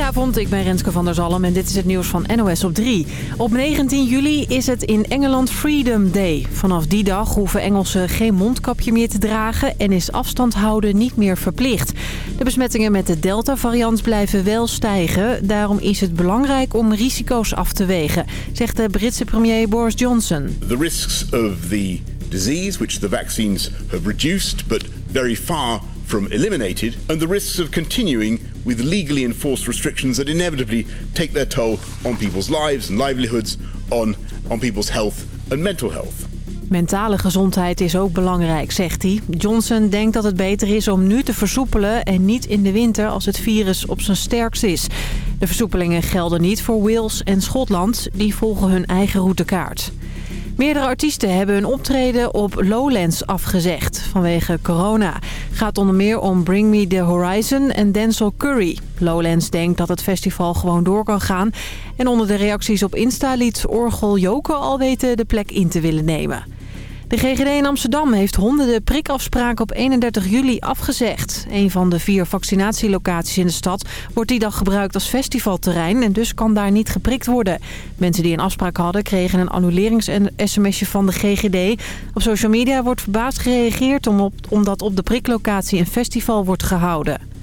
Goedenavond, ik ben Renske van der Zalm en dit is het nieuws van NOS op 3. Op 19 juli is het in Engeland Freedom Day. Vanaf die dag hoeven Engelsen geen mondkapje meer te dragen en is afstand houden niet meer verplicht. De besmettingen met de Delta-variant blijven wel stijgen. Daarom is het belangrijk om risico's af te wegen, zegt de Britse premier Boris Johnson. The risks of the disease, which the vaccines have reduced, but very far from eliminated, and the risks of continuing with legally enforced restrictions that inevitably take their toll on people's lives and livelihoods, on, on people's health and mental health. Mentale gezondheid is ook belangrijk, zegt hij. Johnson denkt dat het beter is om nu te versoepelen en niet in de winter als het virus op zijn sterkst is. De versoepelingen gelden niet voor Wales en Schotland. Die volgen hun eigen routekaart. Meerdere artiesten hebben hun optreden op Lowlands afgezegd vanwege corona. Gaat onder meer om Bring Me The Horizon en Denzel Curry. Lowlands denkt dat het festival gewoon door kan gaan. En onder de reacties op Insta liet Orgel Joker al weten de plek in te willen nemen. De GGD in Amsterdam heeft honderden prikafspraken op 31 juli afgezegd. Een van de vier vaccinatielocaties in de stad wordt die dag gebruikt als festivalterrein... en dus kan daar niet geprikt worden. Mensen die een afspraak hadden kregen een annulerings-sms'je van de GGD. Op social media wordt verbaasd gereageerd omdat op de priklocatie een festival wordt gehouden.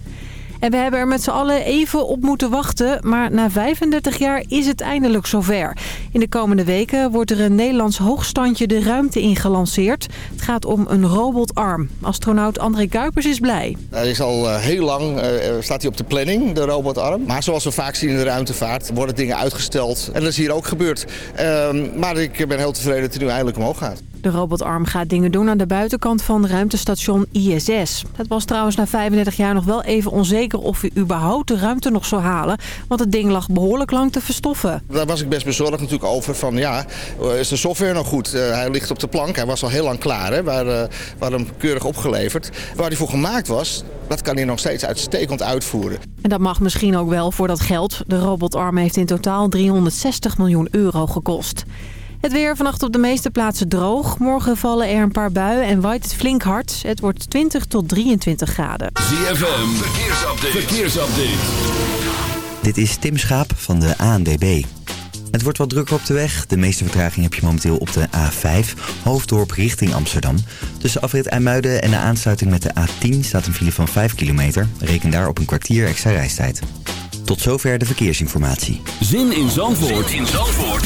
En we hebben er met z'n allen even op moeten wachten. Maar na 35 jaar is het eindelijk zover. In de komende weken wordt er een Nederlands hoogstandje de ruimte in gelanceerd. Het gaat om een robotarm. Astronaut André Kuipers is blij. Hij is al eh, heel lang, uh, staat hij op de planning, de robotarm. Maar zoals we vaak zien in de ruimtevaart, worden dingen uitgesteld. En dat is hier ook gebeurd. Uh, maar ik ben heel tevreden dat hij nu eindelijk omhoog gaat. De robotarm gaat dingen doen aan de buitenkant van ruimtestation ISS. Het was trouwens na 35 jaar nog wel even onzeker of hij überhaupt de ruimte nog zou halen. Want het ding lag behoorlijk lang te verstoffen. Daar was ik best bezorgd natuurlijk over van ja, is de software nog goed? Uh, hij ligt op de plank, hij was al heel lang klaar. Hè? Waar, uh, waar hem keurig opgeleverd. Waar hij voor gemaakt was, dat kan hij nog steeds uitstekend uitvoeren. En dat mag misschien ook wel voor dat geld. De robotarm heeft in totaal 360 miljoen euro gekost. Het weer vannacht op de meeste plaatsen droog. Morgen vallen er een paar buien en waait het flink hard. Het wordt 20 tot 23 graden. ZFM, verkeersupdate. verkeersupdate. Dit is Tim Schaap van de ANDB. Het wordt wat drukker op de weg. De meeste vertraging heb je momenteel op de A5, hoofddorp richting Amsterdam. Tussen afrit IJmuiden en de aansluiting met de A10 staat een file van 5 kilometer. Reken daar op een kwartier extra reistijd. Tot zover de verkeersinformatie. Zin in Zandvoort, zin in Zandvoort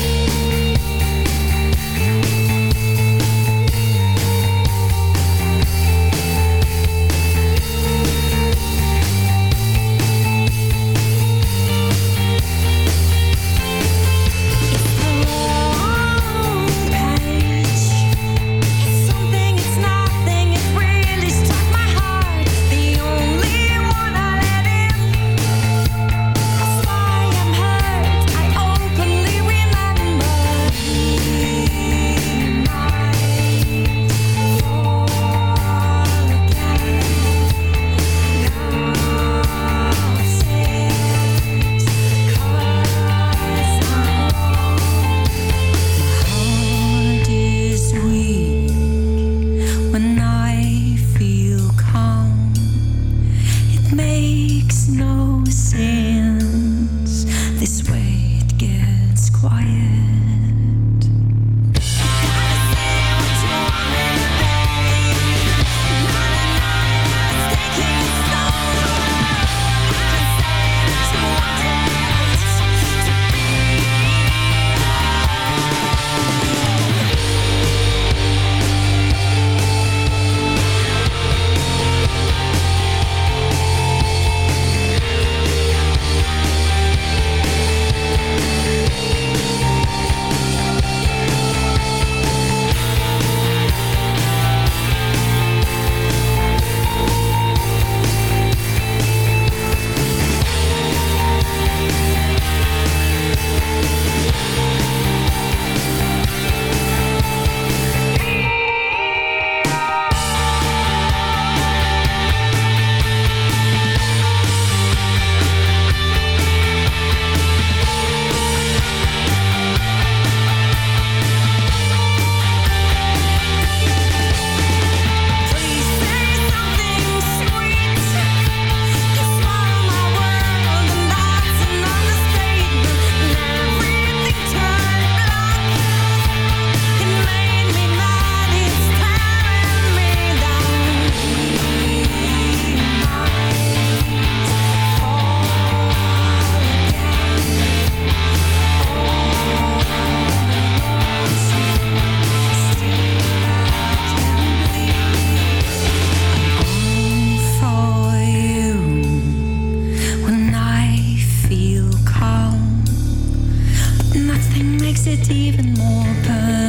makes it even more perfect.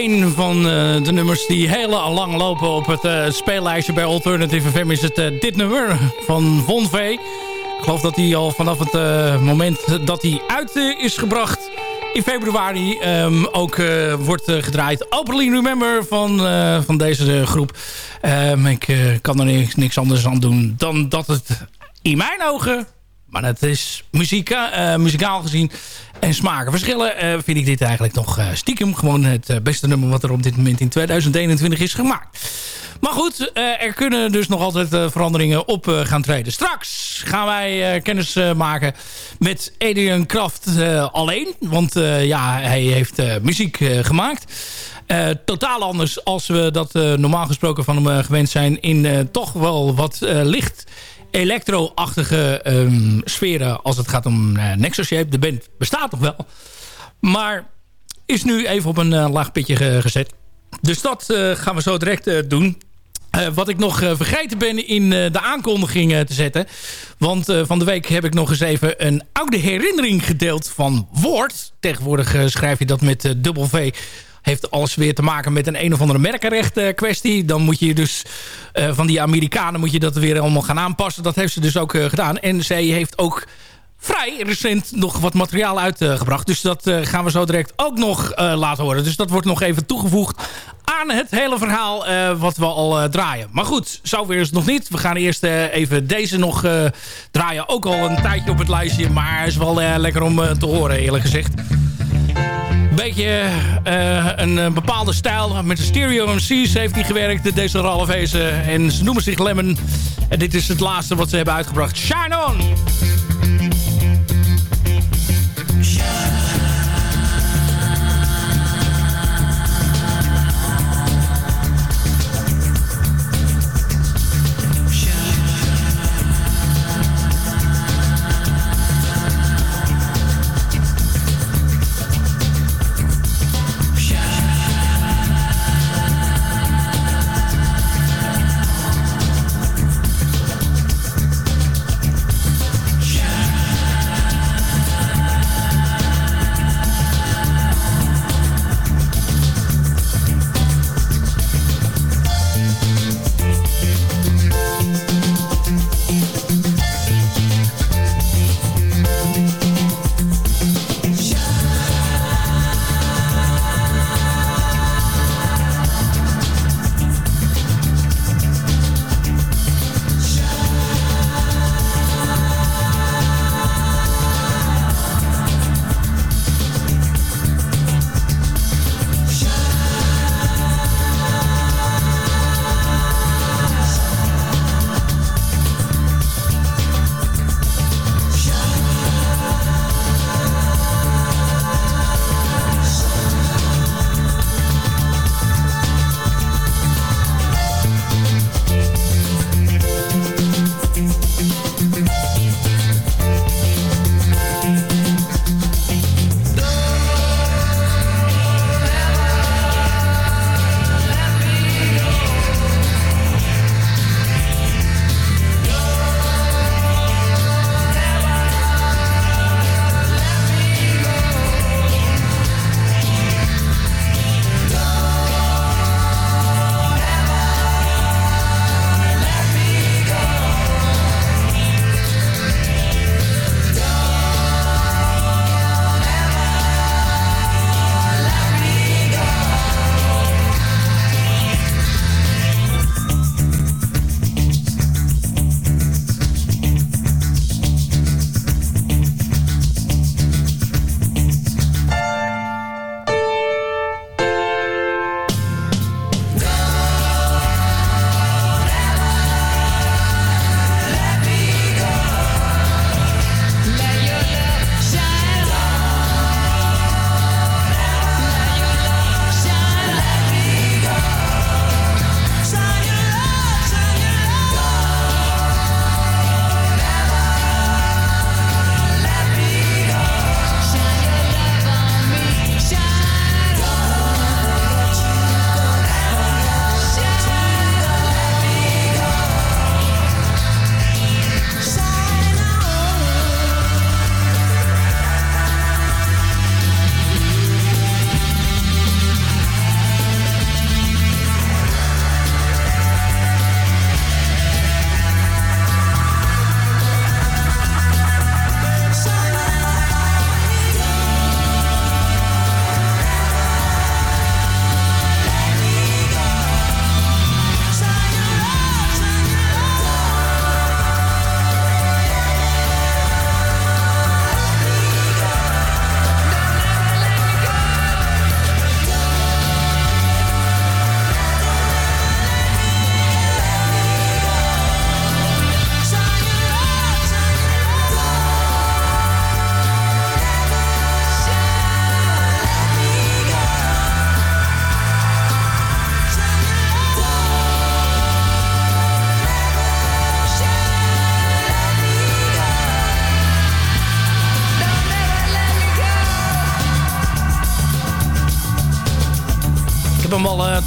Een van de nummers die heel lang lopen op het speellijstje bij Alternative FM is het dit nummer van Von V. Ik geloof dat hij al vanaf het moment dat hij uit is gebracht in februari um, ook wordt gedraaid. Openly Remember van, van deze groep. Um, ik kan er niks, anders aan doen dan dat het in mijn ogen... maar het is muziek, muzikaal gezien en smaken verschillen... vind ik dit eigenlijk nog stiekem gewoon het beste nummer... wat er op dit moment in 2021 is gemaakt. Maar goed, er kunnen dus nog altijd veranderingen op gaan treden. Straks gaan wij kennis maken met Adrian Kraft alleen. Want ja, hij heeft muziek gemaakt. totaal anders als we dat normaal gesproken van hem gewend zijn... in toch wel wat licht elektro-achtige um, sferen als het gaat om Nexus Shape. De band bestaat nog wel. Maar is nu even op een laag pitje gezet. Dus dat gaan we zo direct doen. Uh, wat ik nog uh, vergeten ben in uh, de aankondiging te zetten. Want van de week heb ik nog eens even een oude herinnering gedeeld van Woord. Tegenwoordig schrijf je dat met dubbel V. Heeft alles weer te maken met een een of andere merkenrecht kwestie. Dan moet je dus van die Amerikanen moet je dat weer allemaal gaan aanpassen. Dat heeft ze dus ook gedaan. En zij heeft ook vrij recent nog wat materiaal uitgebracht. dus dat gaan we zo direct ook nog laten horen. Dus dat wordt nog even toegevoegd aan het hele verhaal wat we al draaien. Maar goed, zover is het nog niet. We gaan eerst even deze nog draaien. Ook al een tijdje op het lijstje. Maar is wel lekker om te horen eerlijk gezegd. Beetje een bepaalde stijl. Met de stereo MC's heeft hij gewerkt. Deze Ralph Hezen. En ze noemen zich Lemon. En dit is het laatste wat ze hebben uitgebracht. Shine on!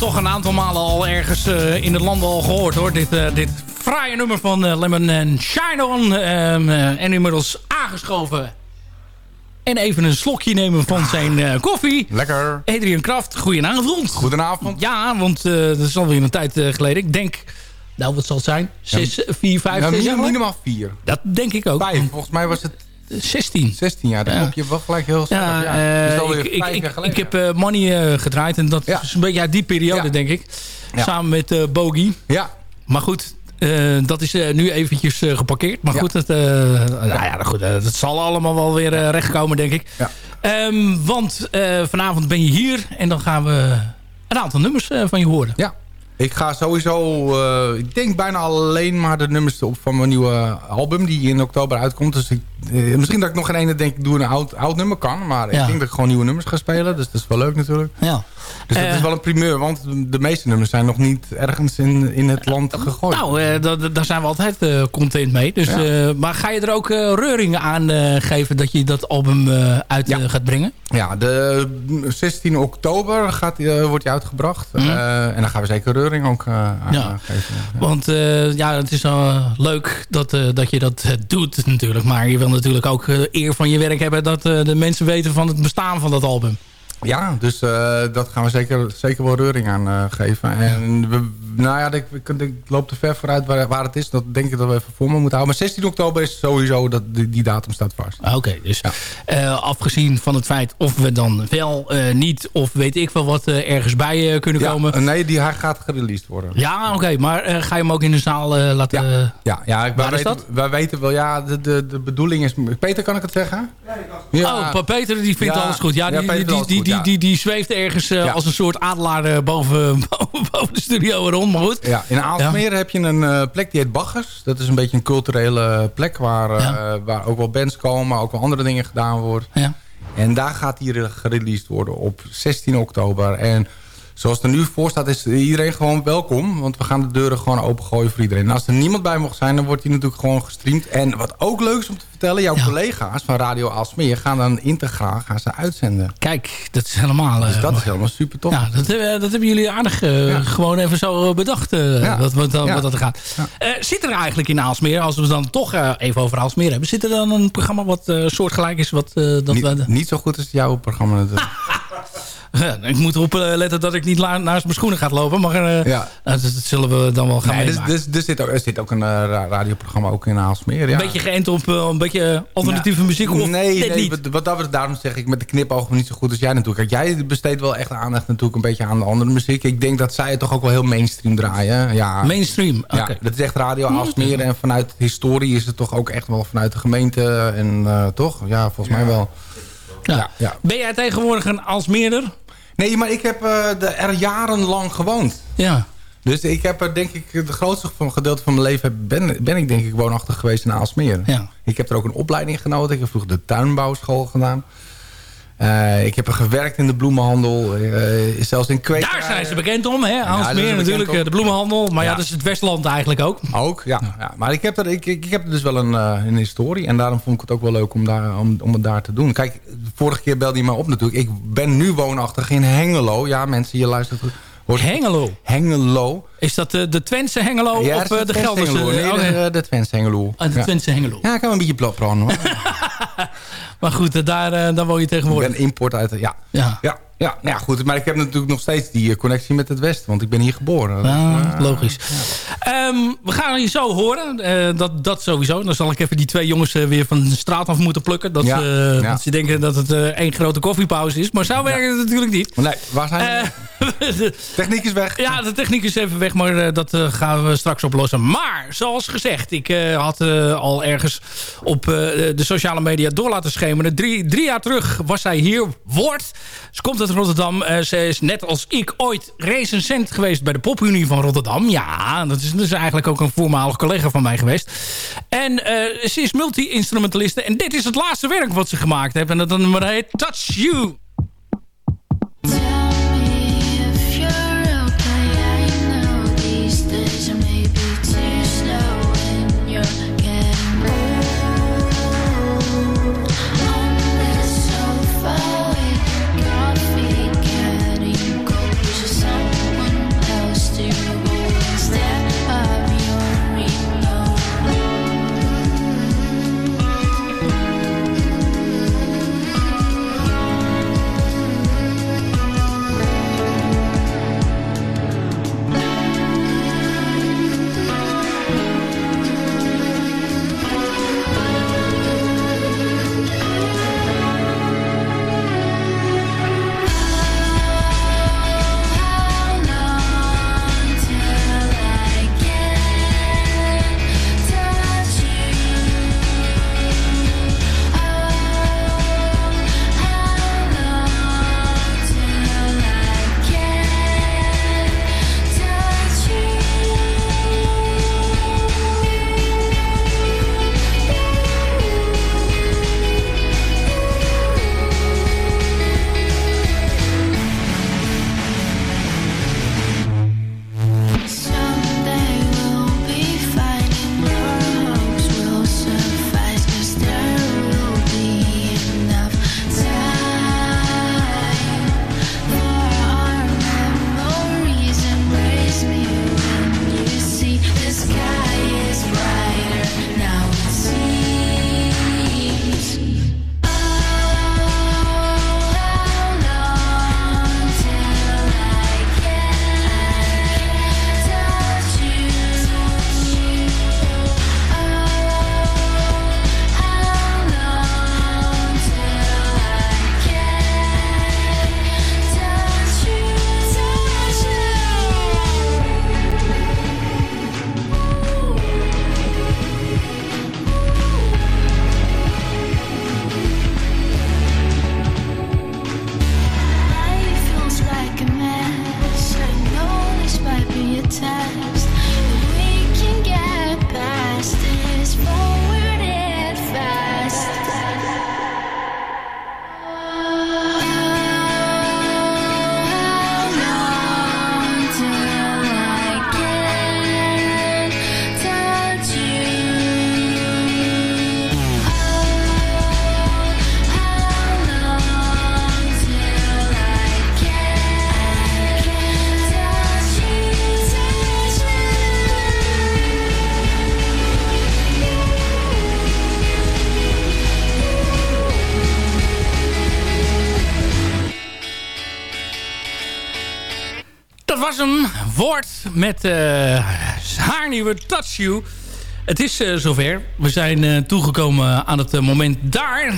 Toch een aantal malen al ergens in het land al gehoord hoor. Dit, dit fraaie nummer van Lemon and Shine On. Ehm, en inmiddels aangeschoven. En even een slokje nemen van zijn koffie. Lekker. Adrian Kraft, goedenavond. Goedenavond. Ja, want dat is alweer een tijd geleden. Ik denk nou, wat zal het zijn? 6, 4, 5, 6 jaar Minimaal 4. Dat denk ik ook. 5, volgens mij was het 16. 16 jaar, dan ja. je wel gelijk heel snel. Ja, ja. Uh, ik, ik, ik, ik, heb uh, Money uh, gedraaid en dat ja. is een beetje uit die periode, denk ik. Samen met Bogie. Ja. Maar goed, dat is nu eventjes geparkeerd. Maar goed, het, nou ja, goed dat zal allemaal wel weer rechtkomen, denk ik. Um, want vanavond ben je hier en dan gaan we een aantal nummers van je horen. Ja. Ik ga sowieso, uh, ik denk bijna alleen maar de nummers op van mijn nieuwe album die in oktober uitkomt. Dus ik, uh, misschien dat ik nog geen ene denk, ik doe een oud, oud nummer kan. Maar ik denk dat ik gewoon nieuwe nummers ga spelen. Dus dat is wel leuk natuurlijk. Ja. Dus dat is eh. wel een primeur, want de meeste nummers zijn nog niet ergens in, in het land gegooid. Nou, daar zijn we altijd content mee. Dus, maar ga je er ook reuringen aan geven dat je dat album uit gaat brengen? Ja, de 16 oktober gaat, wordt hij uitgebracht. Mhm. en dan gaan we zeker reuring ook aangeven. Ja. Want ja, het is leuk dat, dat je dat doet natuurlijk. Maar je wil natuurlijk ook eer van je werk hebben... dat de mensen weten van het bestaan van dat album. Ja, dus uh, dat gaan we zeker, zeker wel reuring aan uh, geven. En we, nou ja, ik, ik, ik, loop te ver vooruit waar, waar, het is. Dat denk ik dat we even voor me moeten houden. Maar 16 oktober is sowieso, dat, die, die datum staat vast. Ah, oké, dus ja. uh, afgezien van het feit of we dan wel niet... of weet ik wel wat ergens bij kunnen ja, komen. Nee, die, hij gaat gereleased worden. Ja, oké. maar ga je hem ook in de zaal laten... Ja, ja, ja ik, wij, is dat? wij weten wel, ja, de, de, de bedoeling is... Peter, kan ik het zeggen? Ja, Oh, Peter die vindt alles goed. Ja, die, die, die, die, die, die zweeft ergens uh, als een soort adelaar uh, boven, boven de studio rond. Maar goed. Ja, in Aalsmeer heb je een uh, plek die heet Baggers. Dat is een beetje een culturele plek waar, waar ook wel bands komen, maar ook wel andere dingen gedaan worden. Ja. En daar gaat hier gereleased worden op 16 oktober. En zoals het er nu voor staat, is iedereen gewoon welkom. Want we gaan de deuren gewoon opengooien voor iedereen. En als er niemand bij mocht zijn, dan wordt hij natuurlijk gewoon gestreamd. En wat ook leuk is om te vertellen, jouw ja. collega's van Radio Aalsmeer gaan dan integraal gaan ze uitzenden. Kijk, dat is helemaal... Dus dat uh, is helemaal super tof. Ja, dat, uh, dat hebben jullie aardig uh, ja. gewoon even zo bedacht, ja. wat, wat, wat, dat gaat. zit er eigenlijk in Aalsmeer, als we het dan toch even over Aalsmeer hebben... zit er dan een programma wat soortgelijk is? Wat, dat niet, we... niet zo goed als jouw programma natuurlijk. Ja, ik moet erop letten dat ik niet naast mijn schoenen ga lopen. Maar uh, ja. dat, dat, zullen we dan wel gaan nee, dus, dus, dus zit ook, er zit ook een uh, radioprogramma ook in Aalsmeer. Ja. Een beetje geënt op een beetje alternatieve nou, muziek? Of nee, nee wat, wat dat, daarom zeg ik met de knipogen niet zo goed als jij natuurlijk. Kijk, jij besteedt wel echt aandacht natuurlijk een beetje aan de andere muziek. Ik denk dat zij het toch ook wel heel mainstream draaien. Ja, mainstream, oké. Okay. Ja, dat is echt Radio Aalsmeer. En vanuit historie is het toch ook echt wel vanuit de gemeente. En toch? Ja, volgens mij wel. Ja. Ja. Ben jij tegenwoordig een Aalsmeerder? Nee, maar ik heb uh, er jarenlang gewoond. Ja. Dus ik heb er denk ik het grootste gedeelte van mijn leven ben, ben ik denk ik woonachtig geweest in Aalsmeer. Ja. Ik heb er ook een opleiding genoten. Ik heb vroeger de tuinbouwschool gedaan. Uh, ik heb er gewerkt in de bloemenhandel, uh, zelfs in kwekerij. Daar zijn ze bekend om, hè? Aalsmeer ja, natuurlijk, om. de bloemenhandel. Maar ja. ja, dat is het Westland eigenlijk ook. Ook, ja. ja. Maar ik heb, er, ik, ik, heb dus wel een, uh, een historie. En daarom vond ik het ook wel leuk om, daar, om, om het daar te doen. Kijk, vorige keer belde je me op natuurlijk. Ik ben nu woonachtig in Hengelo. Ja, mensen, je luistert goed. Hengelo? Hengelo. Is dat de, de Twentse Hengelo ja, of de, de Gelderse? Hengelo. Nee, okay. de, de Twentse Hengelo. Ah, de ja. Twentse Hengelo. Ja, ik kan een beetje plapperen hoor. maar goed, daar, daar woon je tegenwoordig. Ik ben import uit... Ja. Ja. ja. Ja, nou ja, goed. Maar ik heb natuurlijk nog steeds die connectie met het Westen. Want ik ben hier geboren. Ja, uh, logisch. Ja. Um, we gaan je zo horen. Uh, dat, dat sowieso. Dan zal ik even die twee jongens uh, weer van de straat af moeten plukken. Dat, ja. ja. dat ze denken dat het één grote koffiepauze is. Maar zo werkt het natuurlijk niet. Nee, waar zijn? De techniek is weg. Ja, de techniek is even weg. Maar dat gaan we straks oplossen. Maar, zoals gezegd. Ik had al ergens op de sociale media door laten schemeren. Drie, drie jaar terug was zij hier. Woord. Ze komt uit Rotterdam. Ze is net als ik ooit recensent geweest bij de Popunie van Rotterdam. Ja, dat is dus eigenlijk ook een voormalig collega van mij geweest. En ze is multi-instrumentaliste. En dit is het laatste werk wat ze gemaakt heeft. En dat nummer heet Touch You. Met haar nieuwe Touch You. Het is zover. We zijn toegekomen aan het moment daar.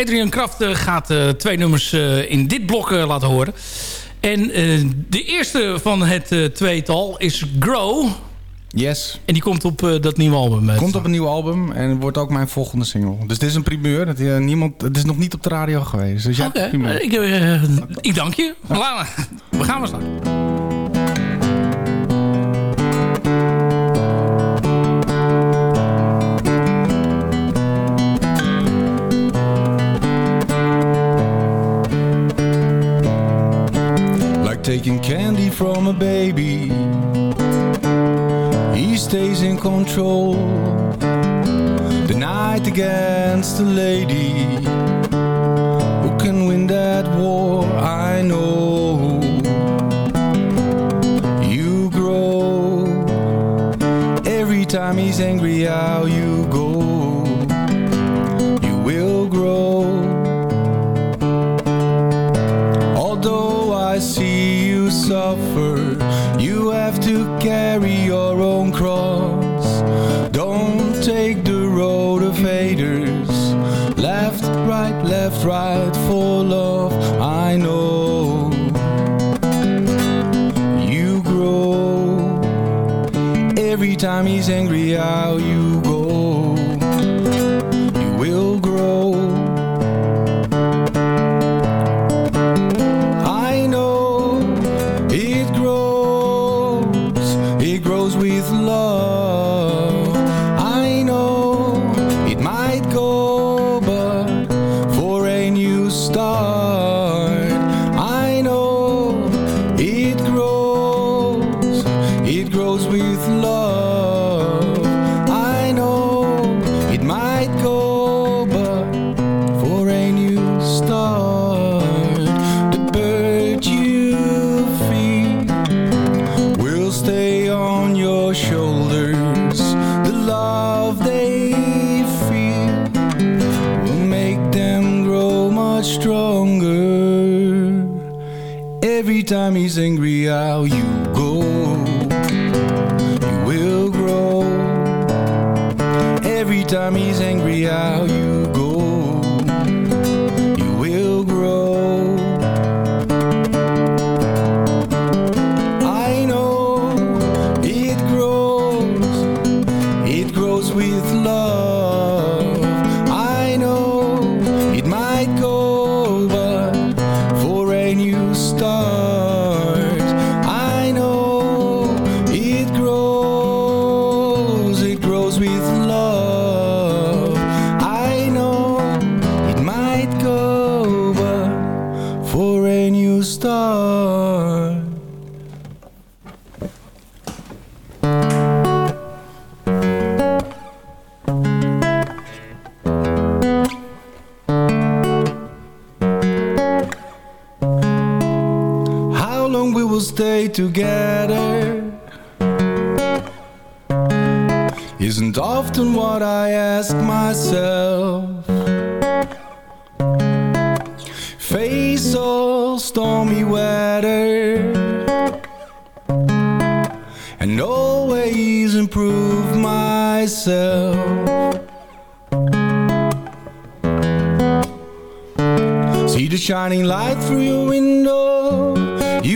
Adrian Kraft gaat twee nummers in dit blok laten horen. En de eerste van het tweetal is Grow. Yes. En die komt op uh, dat nieuwe album. Komt op een nieuw album en wordt ook mijn volgende single. Dus dit is een primeur. Dat, uh, niemand, het is nog niet op de radio geweest. Dus ja, okay. uh, ik, ik, dank je. We gaan maar staan. Taking candy from a baby. He stays in control. The night against the lady. Who can win that war, I know. You grow. Every time he's angry, how you go suffer. You have to carry your own cross. Don't take the road of haters. Left, right, left, right for love I know. You grow. Every time he's angry how you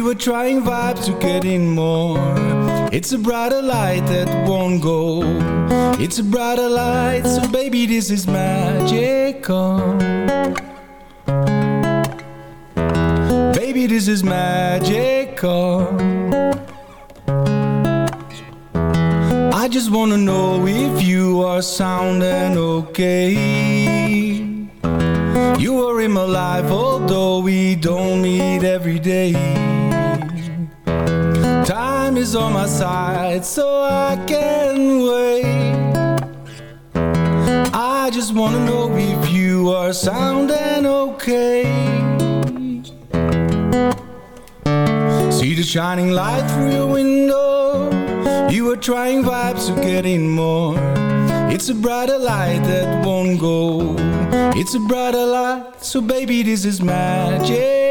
were trying vibes to get in more. It's a brighter light that won't go. It's a brighter light So baby this is magical Baby this is magical I just wanna know if you are sound and okay. You are in my life, although we don't meet every day. Time is on my side, so I can wait. I just wanna know if you are sound and okay. See the shining light through your window. You are trying vibes to get in more. It's a brighter light that won't go. It's a brighter light, so baby, this is magical.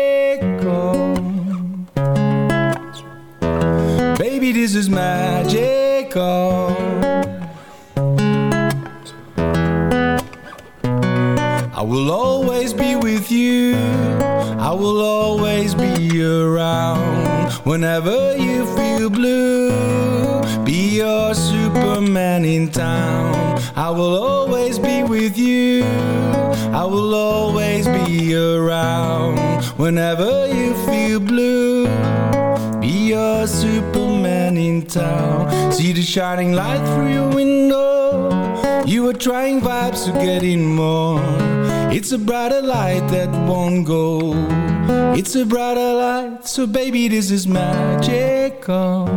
This is magical. I will always be with you. I will always be around whenever you feel blue. Be your Superman in town. I will always be with you. I will always be around whenever you feel blue. Be your Superman in town. See the shining light through your window. You are trying vibes to get in more. It's a brighter light that won't go. It's a brighter light, so baby, this is magical.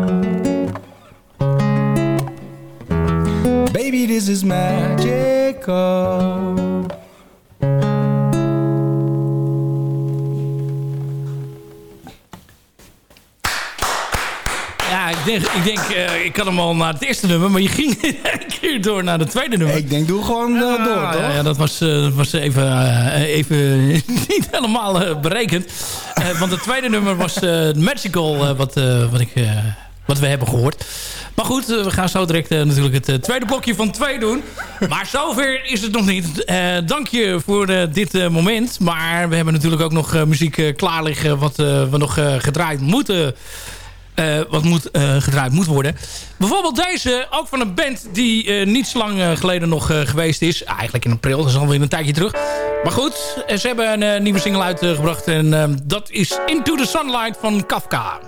Baby, this is magical. Ik denk, ik, denk eh, ik kan hem al naar het eerste nummer, maar je ging een keer door naar het tweede nummer. Ik denk, doe gewoon eh, Ah, door, ja, toch? Ja, dat was, eh, was even, even niet helemaal berekend. Want het tweede nummer was Magical, wat, wat, ik, wat we hebben gehoord. Maar goed, we gaan zo direct natuurlijk het tweede blokje van twee doen. Maar zover is het nog niet. Dank je voor dit moment. Maar we hebben natuurlijk ook nog muziek klaar liggen... wat we nog gedraaid moeten... eh, wat moet, eh, gedraaid moet worden. Bijvoorbeeld deze, ook van een band die eh, niet zo lang geleden nog geweest is. Eigenlijk in april, dat is alweer een tijdje terug. Maar goed, ze hebben een nieuwe single uitgebracht. en eh, dat is Into the Sunlight van Kafka.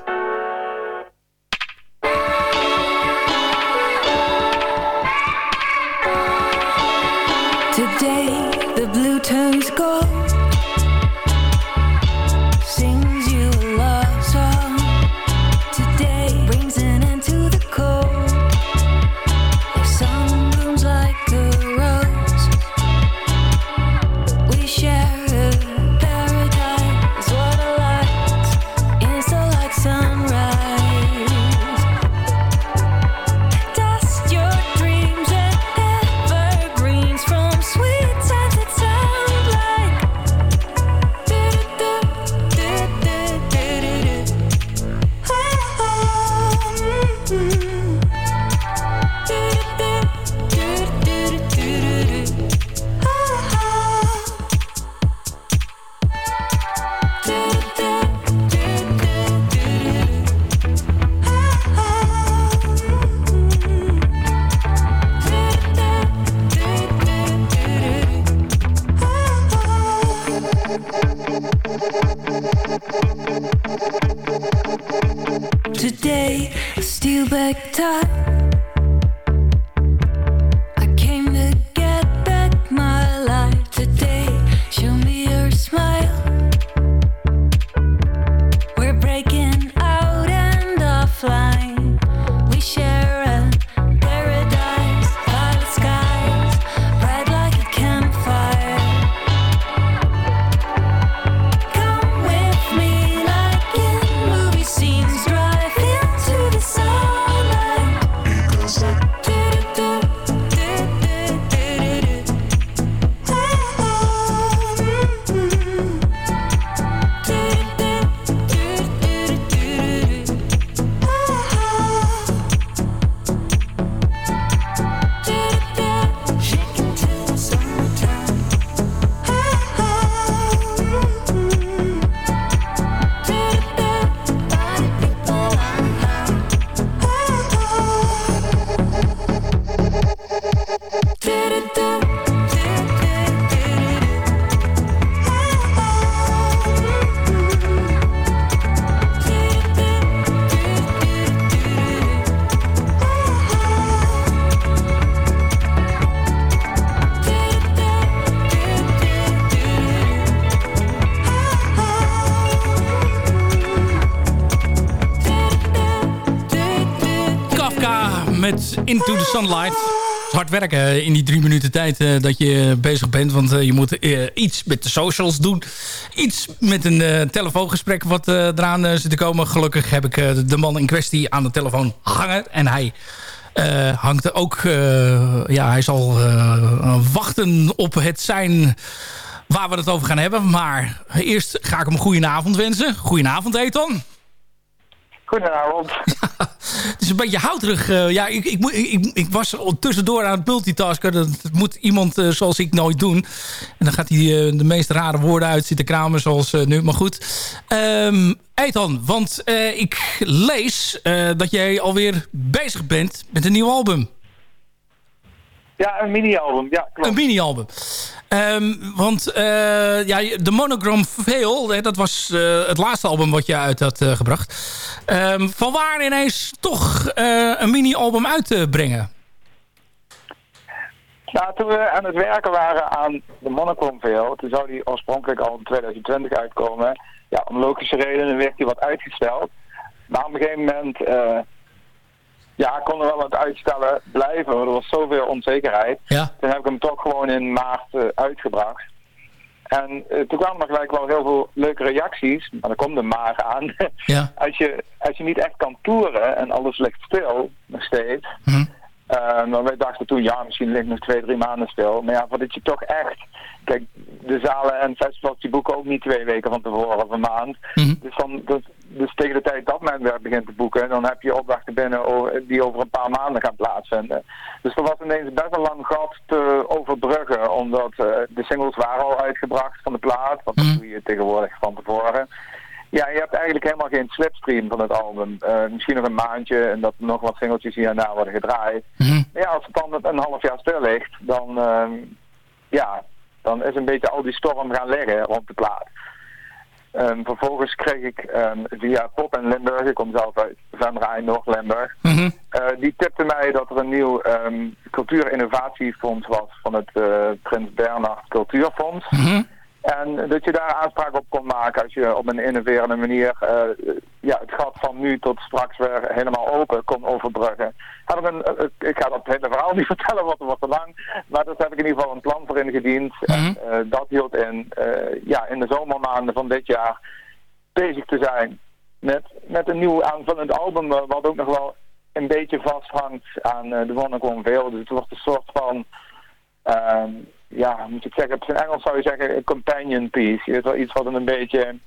Sunlight. Hard werken in die drie minuten tijd eh, dat je bezig bent. Want eh, je moet eh, iets met de socials doen. Iets met een telefoongesprek wat eraan zit te komen. Gelukkig heb ik de man in kwestie aan de telefoon hangen. En hij hangt er ook... ja, hij zal wachten op het zijn waar we het over gaan hebben. Maar eerst ga ik hem een goede avond wensen. Goedenavond, Ethan. Goedenavond. Het is een beetje houterig. eh, ja, ik, ik, ik, ik was tussendoor aan het multitasken. Dat, dat moet iemand eh, zoals ik nooit doen. En dan gaat hij eh, de meest rare woorden uit zitten kramen zoals nu. Maar goed. Ethan, want ik lees dat jij alweer bezig bent met een nieuw album. Ja, een mini-album. Ja, klopt. Een mini-album. Ehm, want eh, ja, de Monogram Veil, dat was eh, het laatste album wat je uit had eh, gebracht. Ehm van waar ineens toch een mini-album uit te brengen? Nou, toen we aan het werken waren aan de Monochrome Veil, toen zou die oorspronkelijk al in 2020 uitkomen. Ja, om logische redenen werd die wat uitgesteld. Maar op een gegeven moment, ja, konden we wel aan het uitstellen blijven. want Er was zoveel onzekerheid. Ja. Toen heb ik hem toch gewoon in maart eh, uitgebracht. En eh, toen kwamen er gelijk wel heel veel leuke reacties. Maar dan komt de maar aan. Ja. als, je, als je niet echt kan toeren en alles ligt stil, nog steeds. Mhm. Uh, maar wij dachten toen, ja, misschien ligt nog twee, drie maanden stil. Maar ja, voordat je toch echt... Kijk, de zalen en festivals die boeken ook niet twee weken van tevoren of een maand. Mhm. Dus, dan, dus, dus tegen de tijd dat men weer begint te boeken, dan heb je opdrachten binnen o- die over een paar maanden gaan plaatsvinden. Dus er was ineens best een lang gat te overbruggen, omdat eh, de singles waren al uitgebracht van de plaat. Want dat doe je tegenwoordig van tevoren. Ja, je hebt eigenlijk helemaal geen slipstream van het album. Eh, misschien nog een maandje en dat er nog wat singeltjes hier en daar worden gedraaid. Mhm. Maar ja, als het dan een half jaar stil ligt, dan, ehm, ja, dan is een beetje al die storm gaan liggen rond de plaat. Ehm, vervolgens kreeg ik ehm, via Pop en Limburg, ik kom zelf uit Venray, Noord-Limburg, eh, die tipte mij dat er een nieuw ehm cultuur- en innovatiefonds was van het eh, Prins Bernhard Cultuurfonds. Mhm. En dat je daar aanspraak op kon maken als je op een innoverende manier eh, ja, het gat van nu tot straks weer helemaal open kon overbruggen. Had ik, een, eh, ik ga dat hele verhaal niet vertellen, want het wordt te lang. Maar daar heb ik in ieder geval een plan voor ingediend. En eh, dat hield in, ja, in de zomermaanden van dit jaar bezig te zijn met, met een nieuw aanvullend album, wat ook nog wel een beetje vasthangt aan de Wondercom Veel. Dus het wordt een soort van Ehm, ja, moet het zeggen? Op zijn Engels zou je zeggen een companion piece. Je wel iets wat een beetje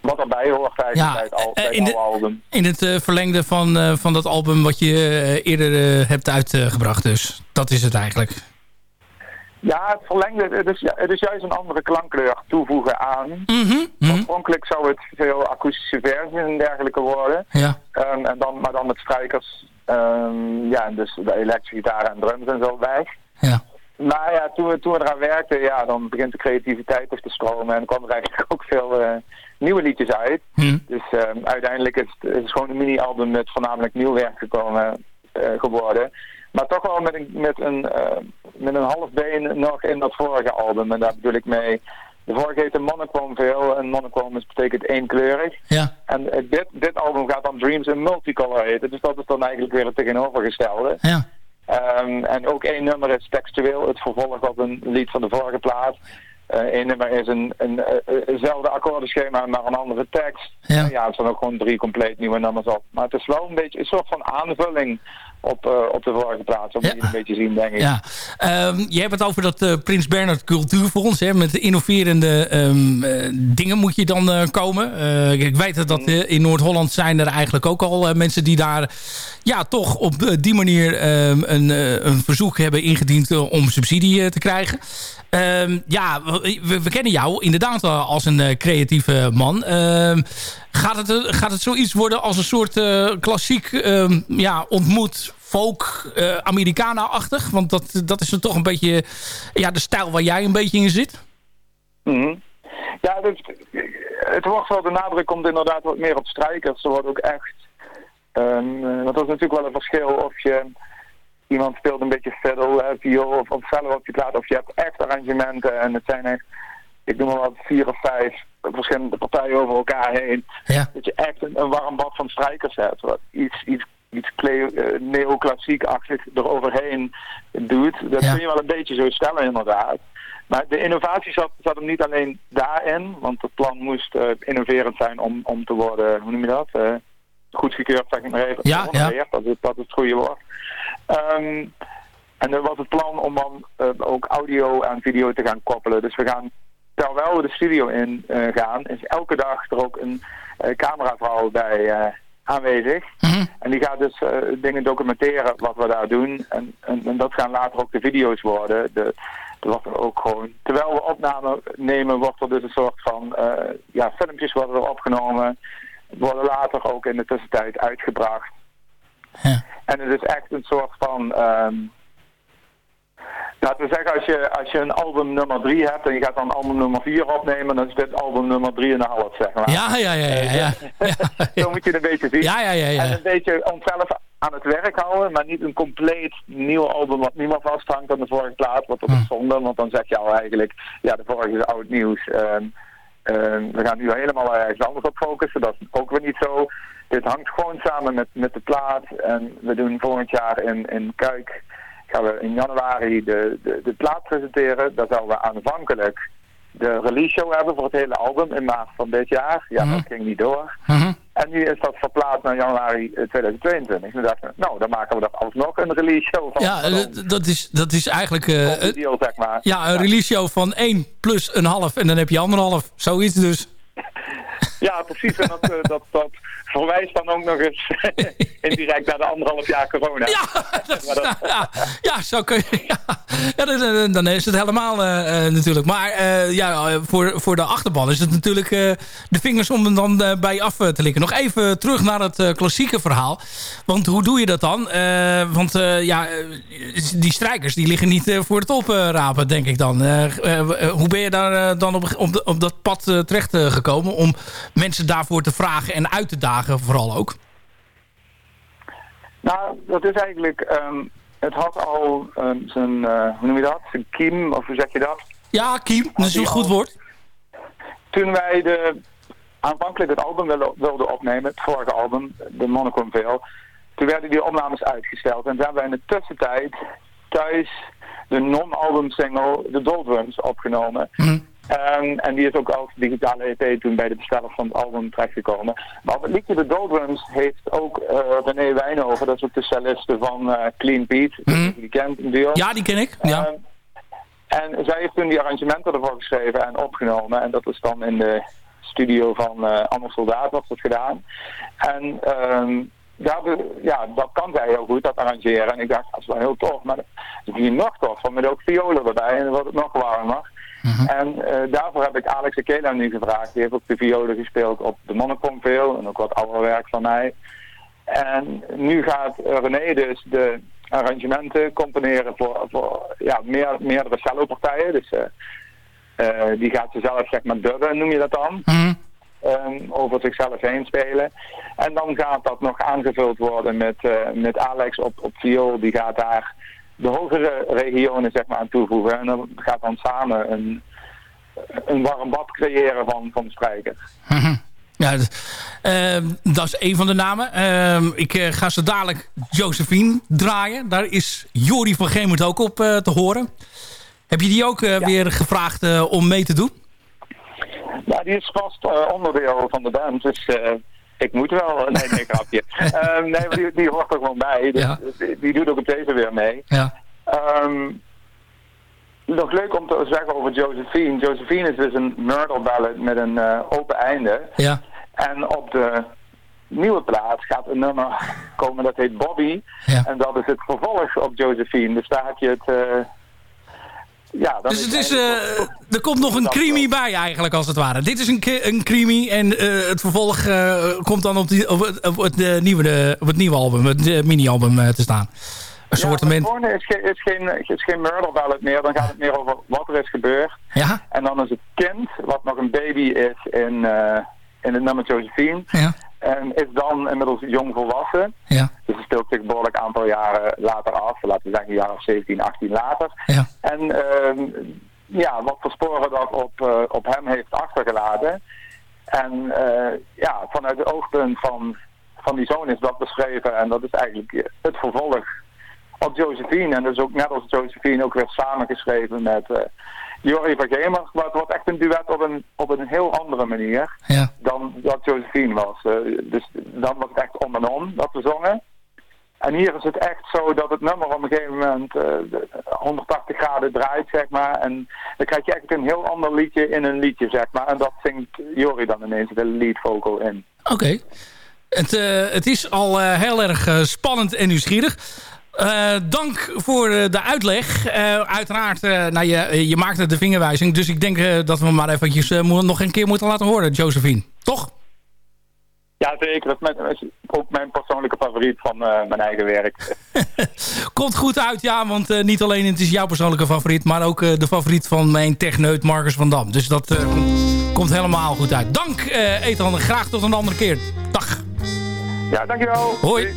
wat erbij hoort eigenlijk bij het, al, eh, bij het de- album. In het eh, verlengde van, eh, van dat album wat je eerder hebt uitgebracht dus. Dat is het eigenlijk. Ja, het verlengde, het is, het is juist een andere klankkleur toevoegen aan. Mhm. Oorspronkelijk zou het veel akoestische versies en dergelijke worden. Ja. Ehm, en dan, maar dan met strijkers, ehm, ja, en dus de elektrische gitaar en drums en zo bij. Maar ja, toen we, toen we eraan werkten, ja, dan begint de creativiteit toch te stromen. En dan kwam er eigenlijk ook veel eh, nieuwe liedjes uit. Hm. Dus ehm, uiteindelijk is het, is gewoon een mini-album met voornamelijk nieuw werk gekomen, eh, geworden. Maar toch wel met een, met, een, eh, met een half been nog in dat vorige album. En daar bedoel ik mee. De vorige heette Monochrome veel. En Monochrome is- betekent eenkleurig. Ja. En dit, dit album gaat dan Dreams in Multicolor heten. Dus dat is dan eigenlijk weer het tegenovergestelde. Ja. Ehm, en ook één nummer is textueel het vervolg op een lied van de vorige plaat. Eén nummer is een, een, eh, eenzelfde akkoordenschema, maar een andere tekst. Ja. Ja, het zijn ook gewoon drie compleet nieuwe nummers op. Maar het is wel een beetje een soort van aanvulling op, eh, op de vorige plaat. Zo moet je een beetje zien, denk ik. Ja, Ehm, je hebt het over dat eh, Prins Bernhard Cultuurfonds. Hè, met innoverende ehm, eh, dingen moet je dan eh, komen. Eh, ik weet dat eh, in Noord-Holland zijn er eigenlijk ook al eh, mensen die daar ja, toch op eh, die manier ehm, een, eh, een verzoek hebben ingediend eh, om subsidie eh, te krijgen. Ehm, ja, we, kennen jou inderdaad als een eh, creatieve man. Ehm, gaat, het, gaat het zoiets worden als een soort eh, klassiek ehm, ja, ontmoet folk eh Americana-achtig? Want dat, dat is toch een beetje ja, de stijl waar jij een beetje in zit. Mhm. Ja, dus, het wordt wel, de nadruk komt inderdaad wat meer op strijkers. Er wordt ook echt, want dat is natuurlijk wel een verschil of je iemand speelt een beetje fiddle, viool of, of op je plaat, of je hebt echt arrangementen en het zijn echt, ik noem maar wat, vier of vijf verschillende partijen over elkaar heen. Ja. Dat je echt een, een warm bad van strijkers hebt, wat iets, iets, iets eh, neoclassiek-achtig eroverheen doet. Dat Ja. kun je wel een beetje zo stellen inderdaad. Maar de innovatie zat, zat hem niet alleen daarin, want het plan moest eh, innoverend zijn om, om te worden, hoe noem je dat? Eh goedgekeurd, zeg ik maar even. Ja, Gehonoreerd, Dat, is, dat is het goede woord. Ehm, en er was het plan om dan eh, ook audio en video te gaan koppelen. Dus we gaan, terwijl we de studio in eh, gaan, is elke dag er ook een eh, cameravrouw bij, aanwezig. En die gaat dus dingen documenteren wat we daar doen. En, en, en dat gaan later ook de video's worden. De, er er ook gewoon, terwijl we opnamen nemen, wordt er dus een soort van, ja, filmpjes worden er opgenomen. Worden later ook in de tussentijd uitgebracht. En het is echt een soort van, ehm laten we zeggen, als je, als je een album nummer 3 hebt en je gaat dan album nummer 4 opnemen, dan is dit album nummer 3,5, zeg maar. Ja, ja, ja. ja, ja. Zo moet je het een beetje zien. Ja, ja, ja, ja. En een beetje onszelf aan het werk houden, maar niet een compleet nieuw album wat niet meer vasthangt aan de vorige plaat, wat dat is zonde, want dan zeg je al eigenlijk, ja, de vorige is oud nieuws. Ehm, ehm, we gaan nu helemaal ergens anders op focussen, dat is ook weer niet zo. Dit hangt gewoon samen met, met de plaat en we doen volgend jaar in, in Kuik, gaan we in januari de, de, de plaat presenteren. Daar zouden we aanvankelijk de release show hebben voor het hele album in maart van dit jaar. Ja, dat ging niet door. En nu is dat verplaatst naar januari eh, 2022. En toen dachten nou, dan maken we er alsnog een release show van. Ja, van dat- dat is, dat is eigenlijk... eh, ons het- deal, zeg maar. ja, een release show van 1 plus een half en dan heb je anderhalf. Zoiets dus. Ja, precies. En dat, eh, dat, dat verwijst dan ook nog eens indirect naar de anderhalf jaar corona. Ja, ja, ja, zo kun je. Ja, Ja, dan, dan- is het helemaal eh, eh, natuurlijk. Maar eh, ja, voor, voor de achterban is het natuurlijk de vingers om hem dan bij af te likken. Nog even terug naar het klassieke verhaal. Want hoe doe je dat dan? Want ja, die strijkers die liggen niet voor het oprapen, denk ik dan. Hoe ben je daar dan op, op, de- op dat pad terecht gekomen om mensen daarvoor te vragen en uit te dagen vooral ook? Nou, dat is eigenlijk, ehm, het had al ehm, zijn, eh, hoe noem je dat? Zijn kiem, of hoe zeg je dat? Ja, Kiem, dat is een goed woord. Toen wij de, aanvankelijk het album wilden, opnemen, het vorige album, de Monochrome Veil, toen werden die opnames uitgesteld. En hebben wij in de tussentijd thuis de non-album single, de Doldrums, opgenomen. Ehm, en die is ook als digitale EP toen bij de besteller van het album terechtgekomen. Maar op het liedje De Doldrums heeft ook eh René Wijnhoven, dat is ook de celliste van eh, Clean Beat, die kent een duo. Ja, die ken ik. Ja. Ehm, en zij heeft toen die arrangementen ervoor geschreven en opgenomen. En dat is dan in de studio van eh Anne Soldaat was dat gedaan. En ehm, be- ja, dat kan zij heel goed, dat arrangeren. En ik dacht, dat is wel heel tof. Maar dat is hier nog tof, want met ook violen erbij. En dan wordt het nog warmer. En eh, daarvoor heb ik Alex Akela nu gevraagd. Die heeft ook de violen gespeeld op de Monochrome veel. En ook wat ouder werk van mij. En nu gaat René dus de arrangementen componeren voor, voor ja, meer, meerdere cellopartijen. Dus eh, eh, die gaat ze zelf zeg maar dubben, noem je dat dan. Ehm, over zichzelf heen spelen. En dan gaat dat nog aangevuld worden met, met Alex op, op viool. Die gaat daar de hogere regionen zeg maar, aan toevoegen. En dan gaat dan samen een, een warm bad creëren van, van de strijker. Ja, d- ehm, dat is een van de namen. Ehm, ik eh, ga zo dadelijk Josephine draaien. Daar is Jori van Gemert ook op eh, te horen. Heb je die ook eh, weer gevraagd om mee te doen? Ja, die is vast onderdeel van de band, dus ik moet wel. Nee, nee, grapje. Ehm, nee, die, die hoort er gewoon bij. Dus, die, die doet ook op deze weer mee. Ja. Ehm, nog leuk om te zeggen over Josephine. Josephine is dus een murder ballad met een eh, open einde. Ja. En op de nieuwe plaats gaat een nummer komen dat heet Bobby. Ja. En dat is het vervolg op Josephine. Dus daar heb je het... eh, ja, dan Dus het is, eh, er komt nog een creamy bij eigenlijk als het ware. Dit is een, een creamy en eh, het vervolg eh, komt dan op, die, op, het, op, het, nieuwe, de, op het nieuwe album, het mini-album te staan. Een Ja, soort volgende is, geen- is, geen, is geen murder ballad meer. Dan gaat het meer over wat er is gebeurd. Ja? En dan is het kind, wat nog een baby is in, eh, in het nummer Josephine. Ja. En is dan inmiddels jong volwassen. Ja. Dus het speelt zich een behoorlijk aantal jaren later af. Laten we zeggen een jaar of 17, 18 later. Ja. En ehm, ja, wat voor sporen dat op, eh, op hem heeft achtergelaten. En eh, ja, vanuit het oogpunt van, van die zoon is dat beschreven. En dat is eigenlijk het vervolg op Josephine. En dat is ook net als Josephine ook weer samengeschreven met eh Jorie van Gemer. Het wordt echt een duet op een, op een heel andere manier Ja. dan dat Josephine was. Eh, dus dan was het echt om en om dat we zongen. En hier is het echt zo dat het nummer op een gegeven moment eh, de 180 graden draait, zeg maar. En dan krijg je echt een heel ander liedje in een liedje, zeg maar. En dat zingt Jori dan ineens de lead vocal in. Oké. Het, eh, het is al eh, heel erg eh, spannend en nieuwsgierig. Eh, dank voor eh, de uitleg. Eh, uiteraard, nou, je, je maakte de vingerwijzing. Dus ik denk dat we maar eventjes nog een keer moeten laten horen, Josephine. Toch? Ja, zeker. Dat is, mijn- is ook mijn persoonlijke favoriet van mijn eigen werk. Komt goed uit, ja. Want niet alleen het is jouw persoonlijke favoriet... maar ook de favoriet van mijn techneut Marcus van Dam. Dus dat komt, komt helemaal goed uit. Dank, Ethan. Graag tot een andere keer. Dag. Ja, dankjewel. Hoi.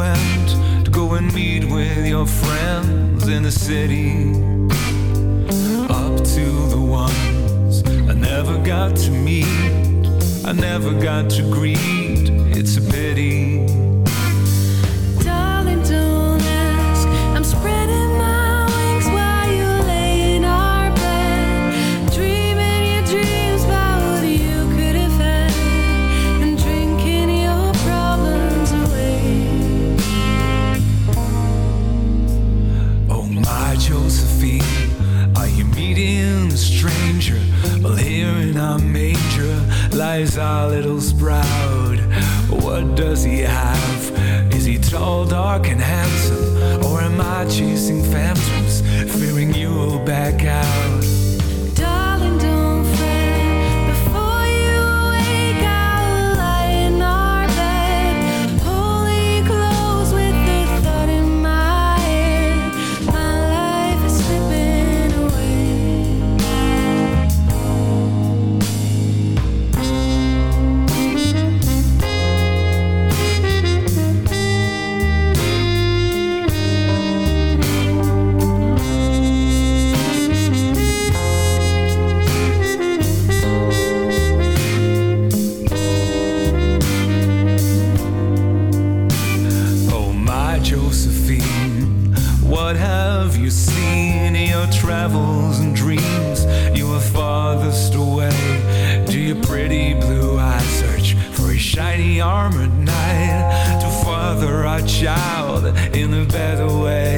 Went to go and meet with your friends in the city. Up to the ones I never got to meet, I never got to greet. It's a pity. Our little sprout. What does he have? Is he tall, dark, and handsome? Or am I chasing phantoms, fearing you will back out? Child in a better way?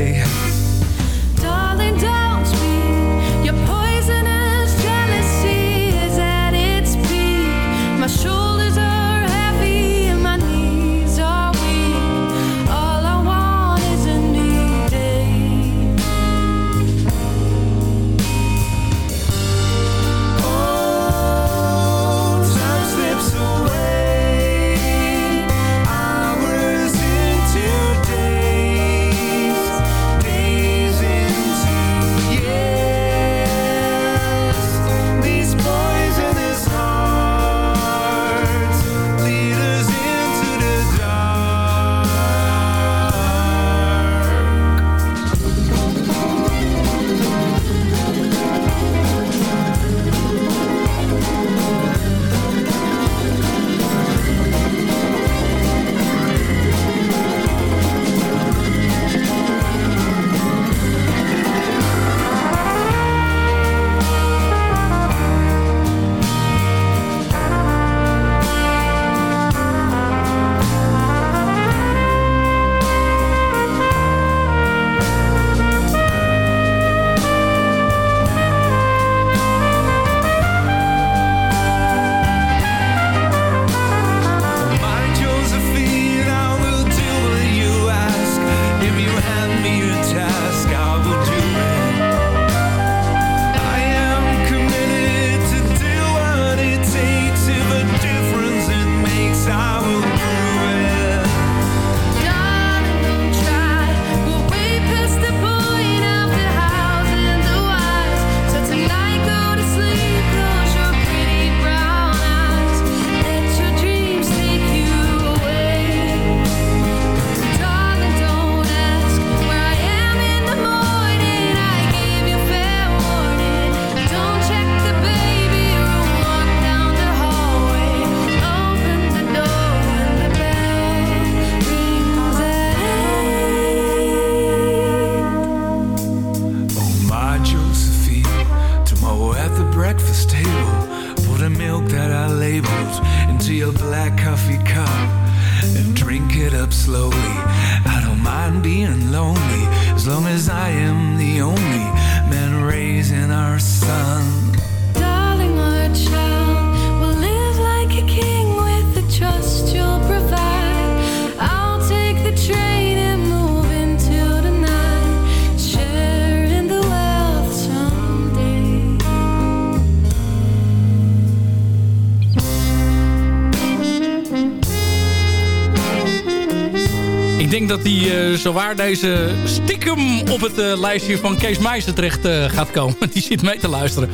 Zowaar deze stiekem op het eh, lijstje van Kees Meijzer terecht eh, gaat komen. Die zit mee te luisteren.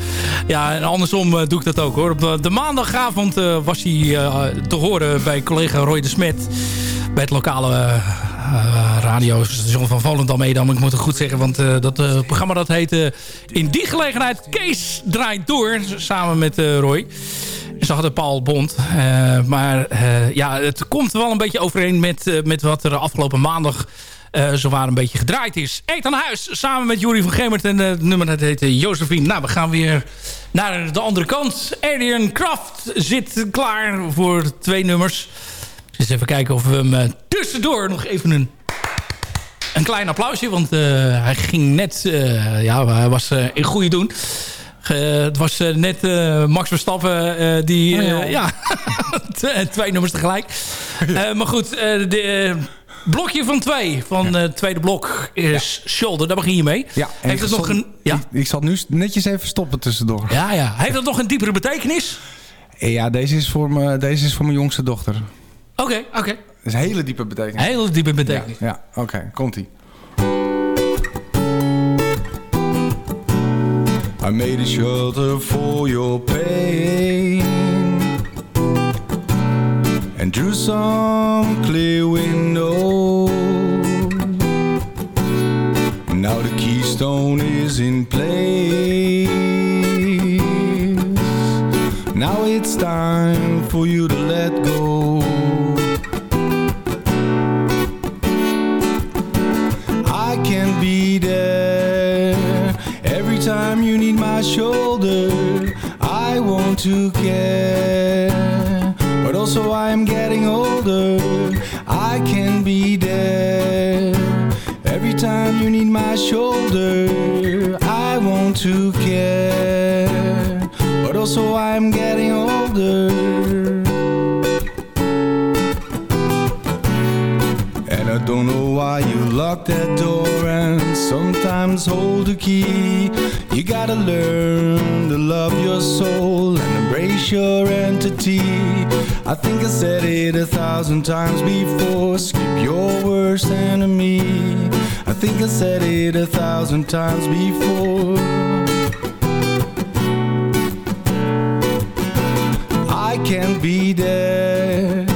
Ja, en andersom eh, doe ik dat ook hoor. Op de, maandagavond was hij te horen bij collega Roy de Smet. Bij het lokale radiostation van Volendam Edam. Ik moet het goed zeggen, want dat programma dat heette in die gelegenheid Kees draait door. Samen met Roy. Ze hadden Paul Bond. Eh, maar ja, het komt wel een beetje overeen met, met wat er afgelopen maandag eh zowaar een beetje gedraaid is. Eet aan huis, samen met Jury van Gemert. En eh, het nummer dat heet eh, Josephine. Nou, we gaan weer naar de andere kant. Adrian Kraft zit klaar voor twee nummers. Dus even kijken of we hem tussendoor nog even een een klein applausje, want hij ging net... ja, hij was in goede doen. Het was net Max Verstappen die... eh, ja, T- twee nummers tegelijk. Maar goed, de, blokje van twee van het tweede blok is Shoulder. Daar begin je mee. Ja, en Heeft het nog een... Ja? Ik, ik zal nu netjes even stoppen tussendoor. Ja, ja. Heeft dat nog een diepere betekenis? Ja, deze is voor, me, deze is voor mijn jongste dochter. Oké, oké. Dat is een hele diepe betekenis. Hele diepe betekenis. Ja, oké, komt-ie. I made a shelter for your pain And drew some clear windows. Now the keystone is in place. Now it's time for you to let go. I can be there. Every time you need my shoulder. I want to care, also I am getting older. I can be there every time you need my shoulder. I want to care, but also I am getting older. And I don't know why you lock that door and sometimes hold the key. You gotta learn to love your soul and embrace your entity. I think I said it a thousand times before. Skip your worst enemy. I think I said it a thousand times before. I can't be there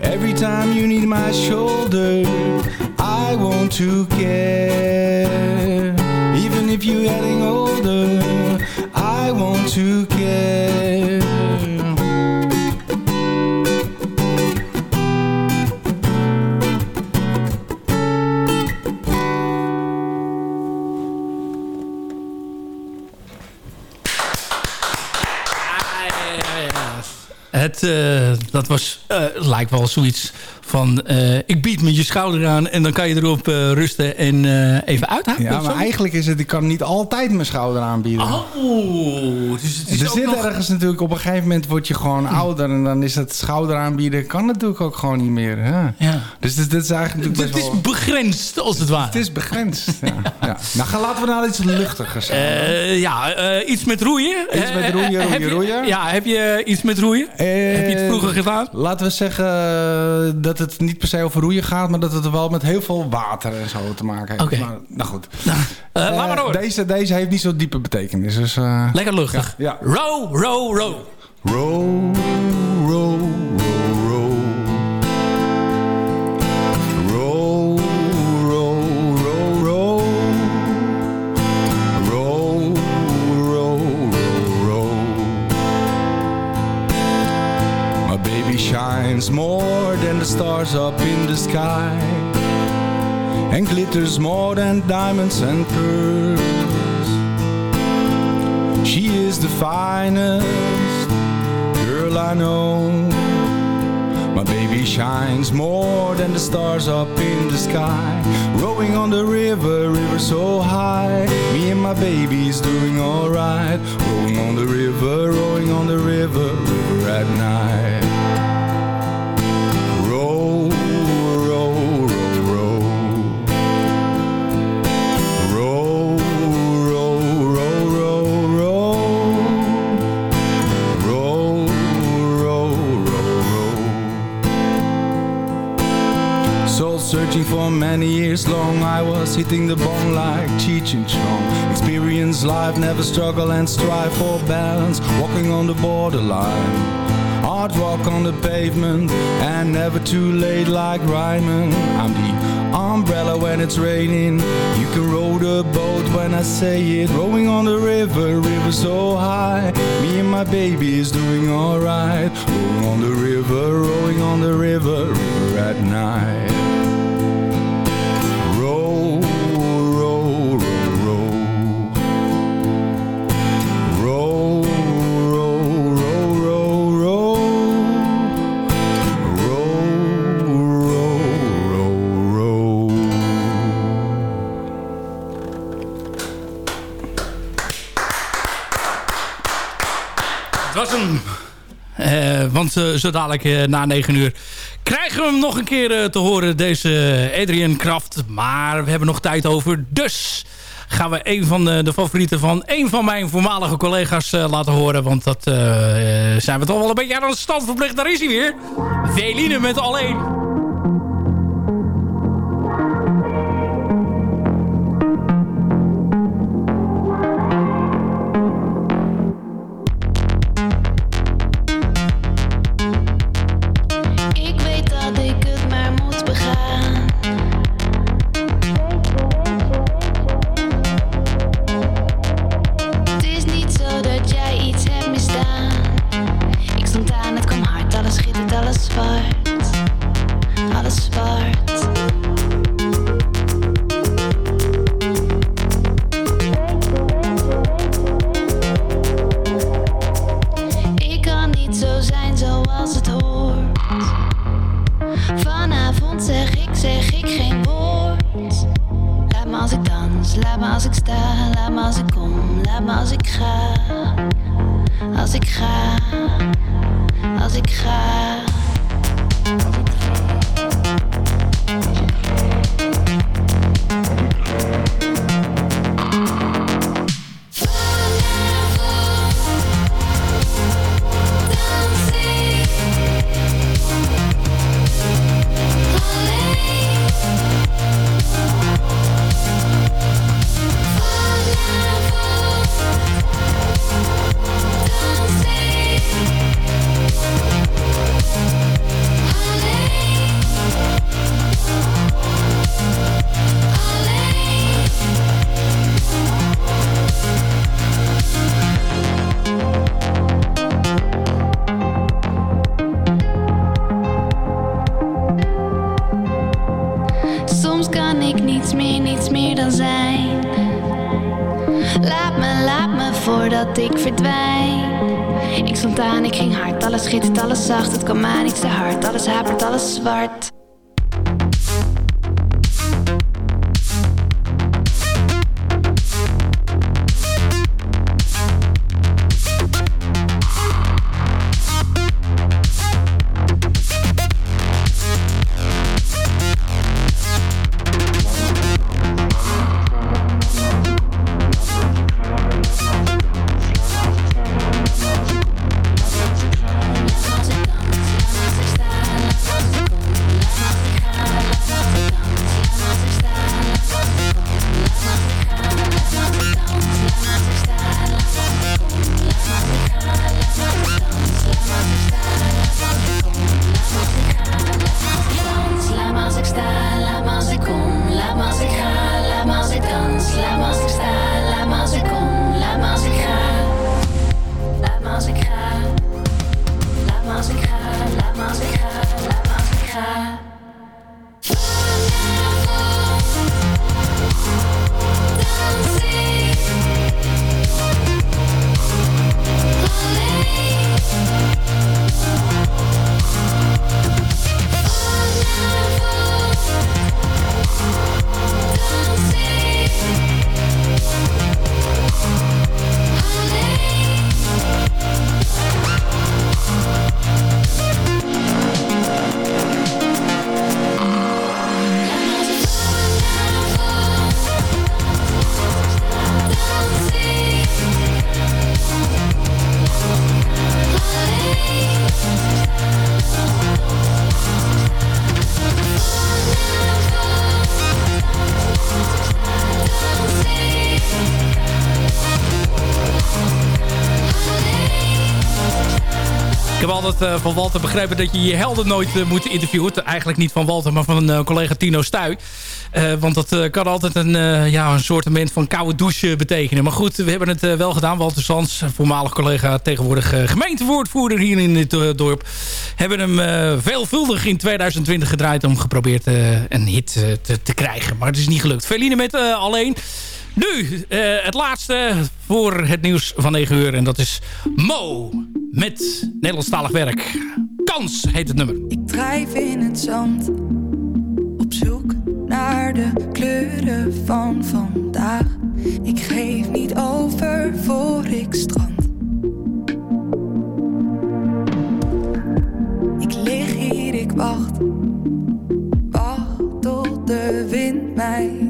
Every time you need my shoulder I want to care? Even if you're getting older I want to care. Het, eh, dat was, eh, lijkt wel zoiets van... eh, ik bied me je schouder aan en dan kan je erop eh, rusten en eh, even uithaken. Ja, maar zo? eigenlijk is het, ik kan niet altijd mijn schouder aanbieden. Oh, dus het is er zit nog- ergens natuurlijk, op een gegeven moment word je gewoon ouder en dan is het schouder aanbieden, kan natuurlijk ook gewoon niet meer. Hè? Ja. Dus dit, dit is eigenlijk Het is wel... begrensd, als het ware. Het is begrensd, ja. ja. Nou, laten we naar iets luchtigers gaan. Eh, ja, iets met roeien. Iets met roeien, roeien, je- roeien. Ja, heb je iets met roeien? heb je het vroeger gedaan? Laten we zeggen eh, dat het niet per se over roeien gaat, maar dat het wel met heel veel water en zo te maken heeft. Oké. Maar, nou goed. Eh, laat Eh, maar door. Deze, deze heeft niet zo'n diepe betekenis. Dus, eh, Lekker luchtig. Ja. Row, row, row. Row, row, row, row. Shines more than the stars up in the sky And glitters more than diamonds and pearls She is the finest girl I know My baby shines more than the stars up in the sky. Rowing on the river, river so high. Me and my baby's doing alright. Rowing on the river, rowing on the river, river at night. I was hitting the bone like Cheech and Chong. Experience life, never struggle and strive for balance. Walking on the borderline. Hard rock on the pavement And never too late like Ryman. I'm the umbrella when it's raining. You can row the boat when I say it. Rowing on the river, river so high. Me and my baby is doing alright. Rowing on the river, rowing on the river River at night want eh, zo dadelijk eh, na 9 uur krijgen we hem nog een keer eh, te horen, deze Adrian Kraft. Maar we hebben nog tijd over. Dus gaan we een van de, favorieten van een van mijn voormalige collega's laten horen. Want dat zijn we toch wel een beetje aan de stand verplicht. Daar is hij weer. Veline met alleen. Altijd uh, van Walter begrepen dat je je helden nooit uh, moet interviewen. Eigenlijk niet van Walter, maar van uh, collega Tino Stuy. want dat kan altijd een, ja, een soort van koude douche betekenen. Maar goed, we hebben het wel gedaan. Walter Sans, voormalig collega, tegenwoordig gemeentewoordvoerder hier in dit dorp. Hebben hem veelvuldig in 2020 gedraaid om geprobeerd een hit te, te, krijgen. Maar het is niet gelukt. Feline met alleen... Nu, het laatste voor het nieuws van 9 uur. En dat is Mo met Nederlandstalig werk. Kans heet het nummer. Ik drijf in het zand. Op zoek naar de kleuren van vandaag. Ik geef niet over voor ik strand. Ik lig hier, ik wacht. Wacht tot de wind mij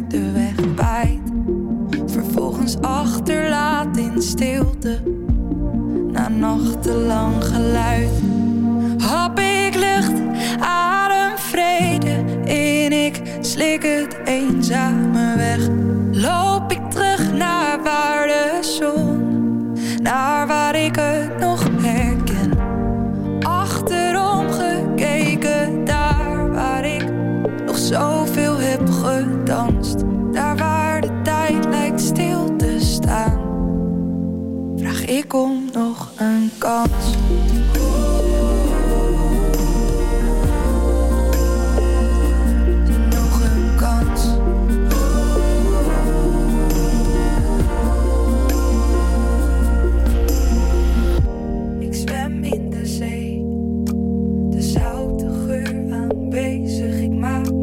achterlaat in stilte na nachtenlang geluid. Hap ik lucht, adem vrede in, ik slik het eenzame weg. Loop ik terug naar waar de zon, naar waar ik het nog herken. Achterom gekeken, daar waar ik nog zoveel heb gedanst. Daar waar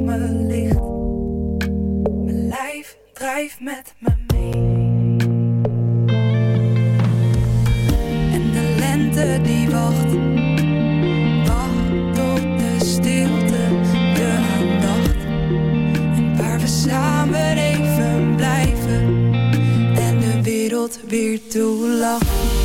me licht, mijn lijf drijft met me die wacht. Wacht op de stilte, de aandacht. En waar we samen even blijven. En de wereld weer toelacht.